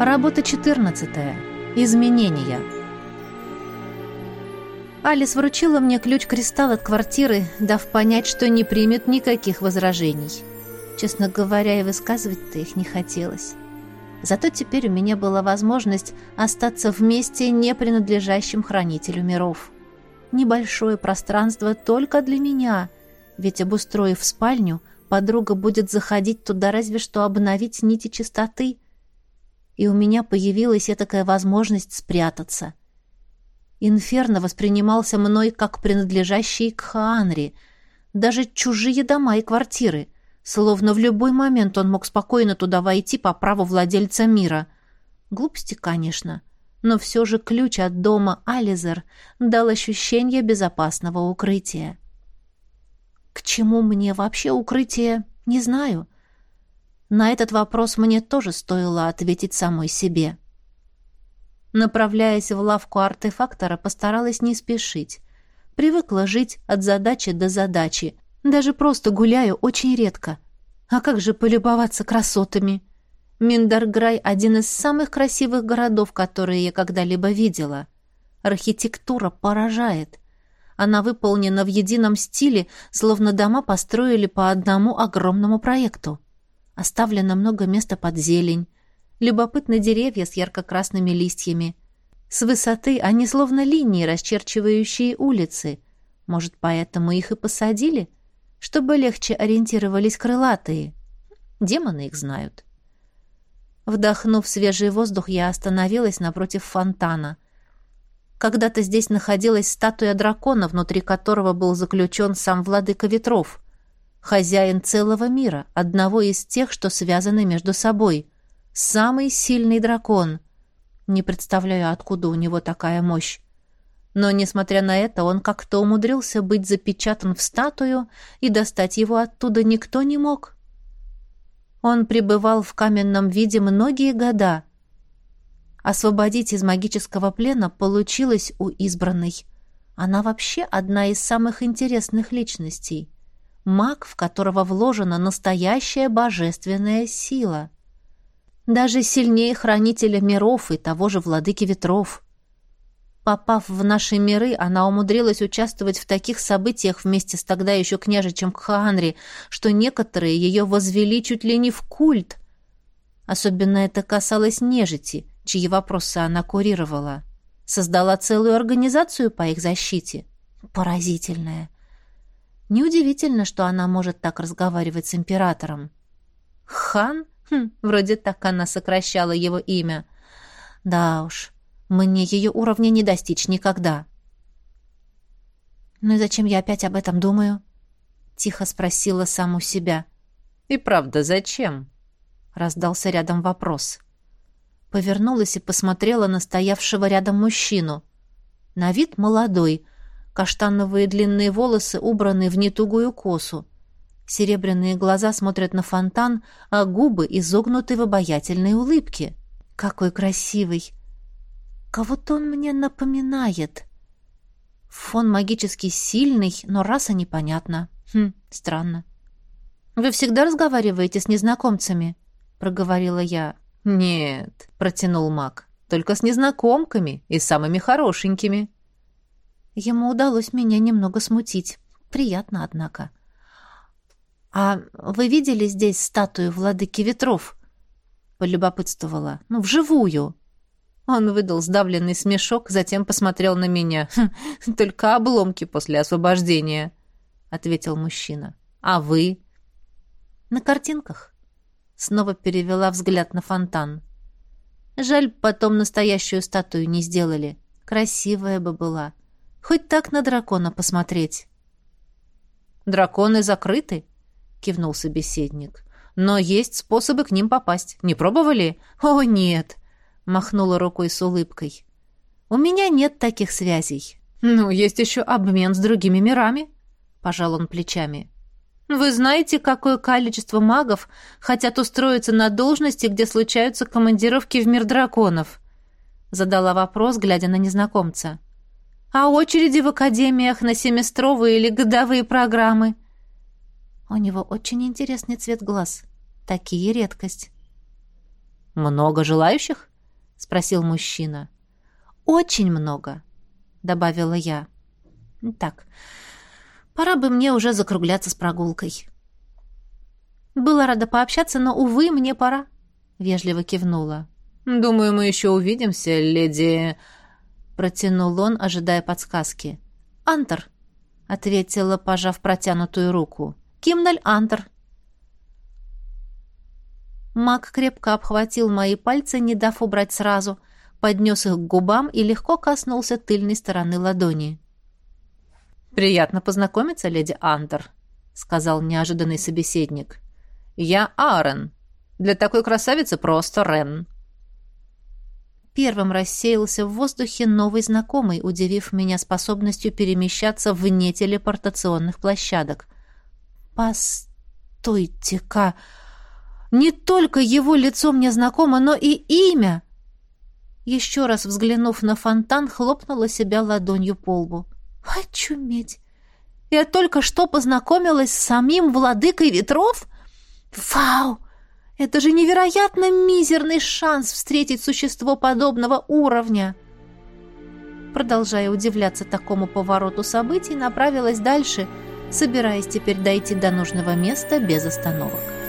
Работа 14. Изменения. Алис вручила мне ключ-кристалл от квартиры, дав понять, что не примет никаких возражений. Честно говоря, и высказывать-то их не хотелось. Зато теперь у меня была возможность остаться вместе, не принадлежащим хранителю миров. Небольшое пространство только для меня, ведь, обустроив спальню, подруга будет заходить туда разве что обновить нити чистоты, и у меня появилась такая возможность спрятаться. Инферно воспринимался мной как принадлежащий к Хаанри, даже чужие дома и квартиры — Словно в любой момент он мог спокойно туда войти по праву владельца мира. Глупости, конечно, но все же ключ от дома Ализер дал ощущение безопасного укрытия. К чему мне вообще укрытие, не знаю. На этот вопрос мне тоже стоило ответить самой себе. Направляясь в лавку артефактора, постаралась не спешить. Привыкла жить от задачи до задачи, даже просто гуляю очень редко. А как же полюбоваться красотами? Миндарграй — один из самых красивых городов, которые я когда-либо видела. Архитектура поражает. Она выполнена в едином стиле, словно дома построили по одному огромному проекту. Оставлено много места под зелень. Любопытны деревья с ярко-красными листьями. С высоты они словно линии, расчерчивающие улицы. Может, поэтому их и посадили — чтобы легче ориентировались крылатые. Демоны их знают. Вдохнув свежий воздух, я остановилась напротив фонтана. Когда-то здесь находилась статуя дракона, внутри которого был заключен сам владыка ветров, хозяин целого мира, одного из тех, что связаны между собой. Самый сильный дракон. Не представляю, откуда у него такая мощь. Но, несмотря на это, он как-то умудрился быть запечатан в статую, и достать его оттуда никто не мог. Он пребывал в каменном виде многие года. Освободить из магического плена получилось у избранной. Она вообще одна из самых интересных личностей. Маг, в которого вложена настоящая божественная сила. Даже сильнее хранителя миров и того же владыки ветров — Попав в наши миры, она умудрилась участвовать в таких событиях вместе с тогда еще княжичем Кхаанри, что некоторые ее возвели чуть ли не в культ. Особенно это касалось нежити, чьи вопросы она курировала. Создала целую организацию по их защите. Поразительная. Неудивительно, что она может так разговаривать с императором. Хан? Хм, вроде так она сокращала его имя. Да уж, мне ее уровня не достичь никогда. «Ну и зачем я опять об этом думаю?» — тихо спросила саму себя. «И правда, зачем?» — раздался рядом вопрос. Повернулась и посмотрела на стоявшего рядом мужчину. На вид молодой, каштановые длинные волосы убраны в нетугую косу. Серебряные глаза смотрят на фонтан, а губы изогнуты в обаятельной улыбке. «Какой красивый!» Кого-то он мне напоминает. Фон магически сильный, но раса непонятна. Хм, странно. «Вы всегда разговариваете с незнакомцами?» — проговорила я. «Нет», — протянул маг, — «только с незнакомками и самыми хорошенькими». Ему удалось меня немного смутить. Приятно, однако. «А вы видели здесь статую владыки ветров?» — полюбопытствовала. «Ну, вживую». Он выдал сдавленный смешок, затем посмотрел на меня. «Хм, «Только обломки после освобождения», — ответил мужчина. «А вы?» «На картинках». Снова перевела взгляд на фонтан. «Жаль, потом настоящую статую не сделали. Красивая бы была. Хоть так на дракона посмотреть». «Драконы закрыты?» — кивнул собеседник. «Но есть способы к ним попасть. Не пробовали?» «О, нет!» махнула рукой с улыбкой. У меня нет таких связей. Ну, есть еще обмен с другими мирами, пожал он плечами. Вы знаете, какое количество магов хотят устроиться на должности, где случаются командировки в мир драконов? Задала вопрос, глядя на незнакомца. А очереди в академиях на семестровые или годовые программы? У него очень интересный цвет глаз. Такие редкость. Много желающих? спросил мужчина. «Очень много», — добавила я. «Так, пора бы мне уже закругляться с прогулкой». «Была рада пообщаться, но, увы, мне пора», — вежливо кивнула. «Думаю, мы еще увидимся, леди...» Протянул он, ожидая подсказки. «Антер», — ответила, пожав протянутую руку. «Кимналь Антер». Маг крепко обхватил мои пальцы, не дав убрать сразу, поднес их к губам и легко коснулся тыльной стороны ладони. «Приятно познакомиться, леди Антер», — сказал неожиданный собеседник. «Я Аарон. Для такой красавицы просто Рен». Первым рассеялся в воздухе новый знакомый, удивив меня способностью перемещаться вне телепортационных площадок. «Постойте-ка! Не только его лицо мне знакомо, но и имя!» Еще раз взглянув на фонтан, хлопнула себя ладонью по лбу. «Очуметь! Я только что познакомилась с самим владыкой ветров? Вау! Это же невероятно мизерный шанс встретить существо подобного уровня!» Продолжая удивляться такому повороту событий, направилась дальше, собираясь теперь дойти до нужного места без остановок.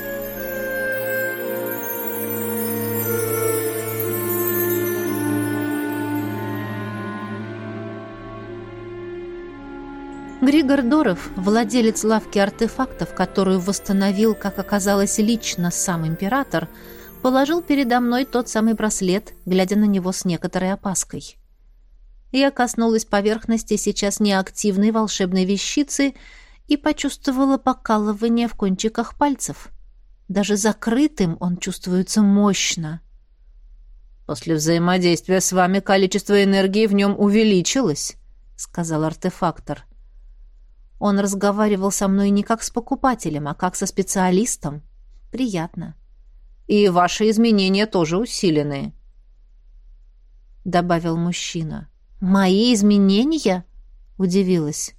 Григор Доров, владелец лавки артефактов, которую восстановил, как оказалось, лично сам император, положил передо мной тот самый браслет, глядя на него с некоторой опаской. Я коснулась поверхности сейчас неактивной волшебной вещицы и почувствовала покалывание в кончиках пальцев. Даже закрытым он чувствуется мощно. «После взаимодействия с вами количество энергии в нем увеличилось», — сказал артефактор. Он разговаривал со мной не как с покупателем, а как со специалистом. Приятно. И ваши изменения тоже усилены, добавил мужчина. Мои изменения? удивилась.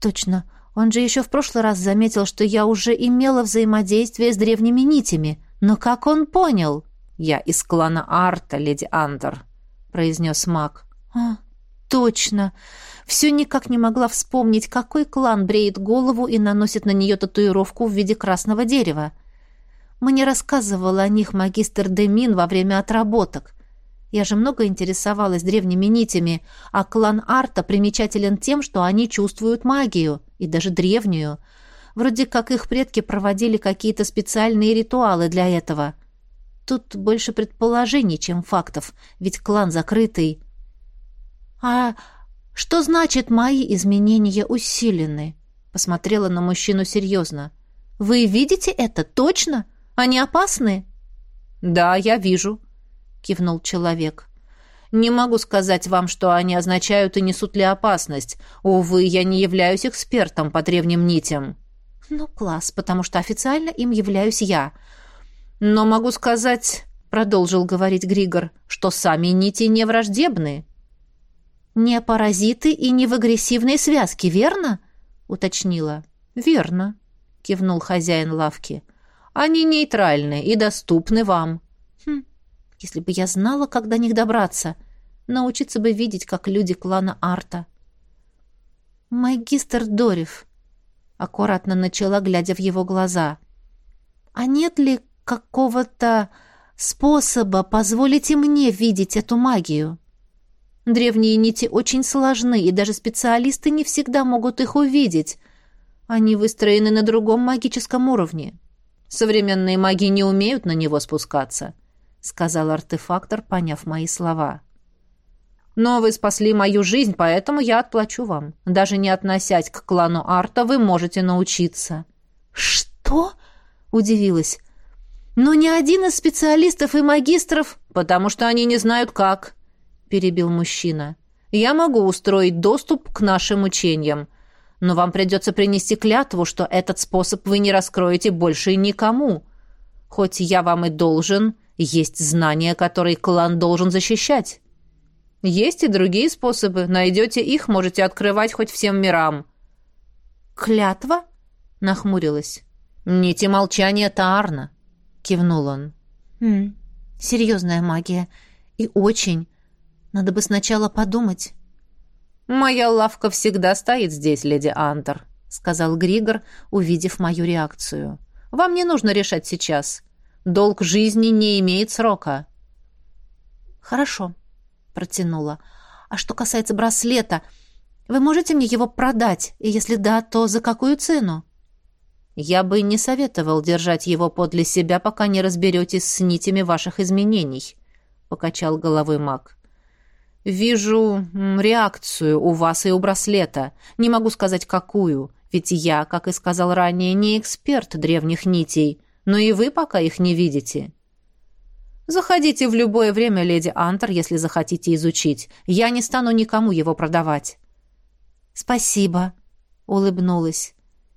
Точно. Он же еще в прошлый раз заметил, что я уже имела взаимодействие с древними нитями. Но как он понял? Я из клана Арта, леди Андер, произнес маг. А, точно. Все никак не могла вспомнить, какой клан бреет голову и наносит на нее татуировку в виде красного дерева. Мне рассказывал о них магистр Демин во время отработок. Я же много интересовалась древними нитями, а клан Арта примечателен тем, что они чувствуют магию, и даже древнюю. Вроде как их предки проводили какие-то специальные ритуалы для этого. Тут больше предположений, чем фактов, ведь клан закрытый. А что значит мои изменения усилены? Посмотрела на мужчину серьезно. Вы видите это точно? Они опасны? Да, я вижу, кивнул человек. Не могу сказать вам, что они означают и несут ли опасность. Увы, я не являюсь экспертом по древним нитям. Ну, класс, потому что официально им являюсь я. Но могу сказать, продолжил говорить Григор, что сами нити не враждебны. «Не паразиты и не в агрессивной связке, верно?» — уточнила. «Верно», — кивнул хозяин лавки. «Они нейтральны и доступны вам». «Хм, если бы я знала, как до них добраться, научиться бы видеть, как люди клана Арта». «Магистр Дорев», — аккуратно начала, глядя в его глаза. «А нет ли какого-то способа позволить и мне видеть эту магию?» Древние нити очень сложны, и даже специалисты не всегда могут их увидеть. Они выстроены на другом магическом уровне. Современные маги не умеют на него спускаться, сказал артефактор, поняв мои слова. Но вы спасли мою жизнь, поэтому я отплачу вам. Даже не относясь к клану Арта, вы можете научиться. Что? удивилась. Но ни один из специалистов и магистров, потому что они не знают как перебил мужчина. «Я могу устроить доступ к нашим учениям, но вам придется принести клятву, что этот способ вы не раскроете больше никому. Хоть я вам и должен, есть знания, которые клан должен защищать. Есть и другие способы, найдете их, можете открывать хоть всем мирам». «Клятва?» — нахмурилась. «Нити молчания Таарна», — кивнул он. «Хм, серьезная магия. И очень. Надо бы сначала подумать. «Моя лавка всегда стоит здесь, леди Антер», — сказал Григор, увидев мою реакцию. «Вам не нужно решать сейчас. Долг жизни не имеет срока». «Хорошо», — протянула. «А что касается браслета, вы можете мне его продать? И если да, то за какую цену?» «Я бы не советовал держать его подле себя, пока не разберетесь с нитями ваших изменений», — покачал головой маг. «Вижу реакцию у вас и у браслета. Не могу сказать, какую, ведь я, как и сказал ранее, не эксперт древних нитей, но и вы пока их не видите». «Заходите в любое время, леди Антер, если захотите изучить. Я не стану никому его продавать». «Спасибо», — улыбнулась.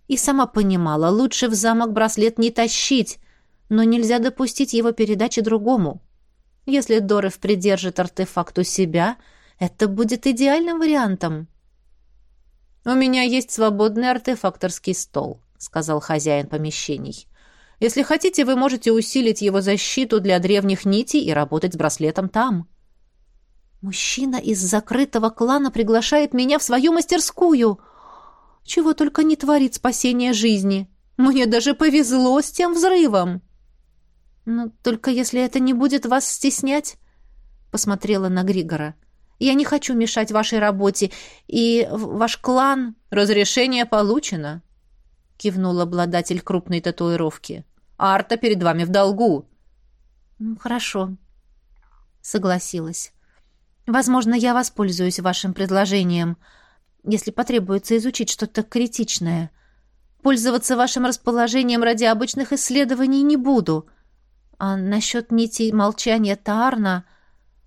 И сама понимала, лучше в замок браслет не тащить, но нельзя допустить его передачи другому. Если Дорев придержит артефакт у себя, это будет идеальным вариантом. «У меня есть свободный артефакторский стол», — сказал хозяин помещений. «Если хотите, вы можете усилить его защиту для древних нитей и работать с браслетом там». «Мужчина из закрытого клана приглашает меня в свою мастерскую. Чего только не творит спасение жизни. Мне даже повезло с тем взрывом». «Но только если это не будет вас стеснять», — посмотрела на Григора. «Я не хочу мешать вашей работе, и ваш клан...» «Разрешение получено», — кивнул обладатель крупной татуировки. «Арта перед вами в долгу». «Хорошо», — согласилась. «Возможно, я воспользуюсь вашим предложением, если потребуется изучить что-то критичное. Пользоваться вашим расположением ради обычных исследований не буду». А насчет нитей молчания Таарна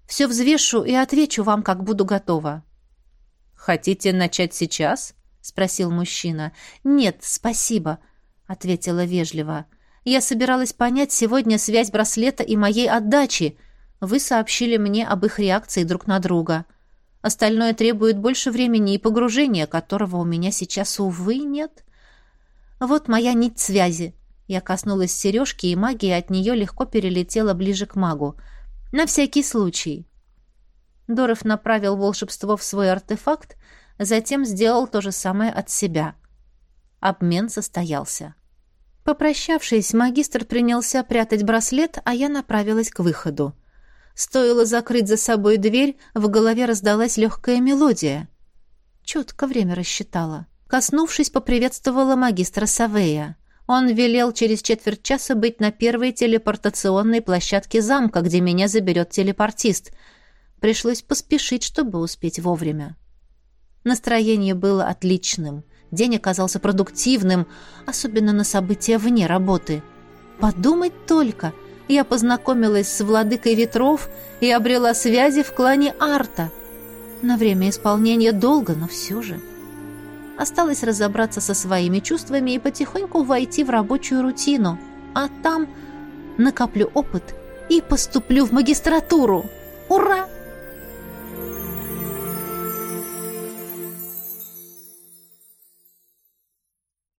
все взвешу и отвечу вам, как буду готова». «Хотите начать сейчас?» — спросил мужчина. «Нет, спасибо», — ответила вежливо. «Я собиралась понять сегодня связь браслета и моей отдачи. Вы сообщили мне об их реакции друг на друга. Остальное требует больше времени и погружения, которого у меня сейчас, увы, нет. Вот моя нить связи. Я коснулась сережки, и магия от нее легко перелетела ближе к магу. На всякий случай. Доров направил волшебство в свой артефакт, затем сделал то же самое от себя. Обмен состоялся. Попрощавшись, магистр принялся прятать браслет, а я направилась к выходу. Стоило закрыть за собой дверь, в голове раздалась легкая мелодия. Четко время рассчитала. Коснувшись, поприветствовала магистра Савея. Он велел через четверть часа быть на первой телепортационной площадке замка, где меня заберет телепортист. Пришлось поспешить, чтобы успеть вовремя. Настроение было отличным. День оказался продуктивным, особенно на события вне работы. Подумать только, я познакомилась с владыкой ветров и обрела связи в клане Арта. На время исполнения долго, но все же... Осталось разобраться со своими чувствами и потихоньку войти в рабочую рутину. А там накоплю опыт и поступлю в магистратуру. Ура!